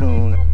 tune.